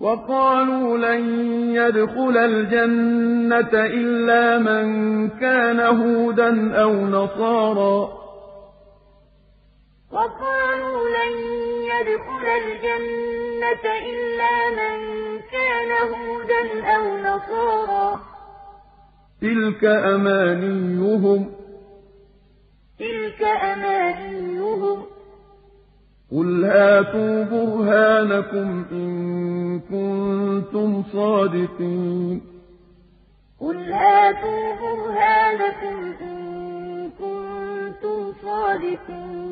وقالوا لن يدخل الجنة إلا من كان هودا أو نصارا. وقالوا لن يدخل الجنة إلا من كان هودا أو نصارا. تلك أمانيهم. تلك أمانيهم. قل هاتوا برهانكم إن كنتم صادقين. قل هاتوا برهانكم إن كنتم صادقين.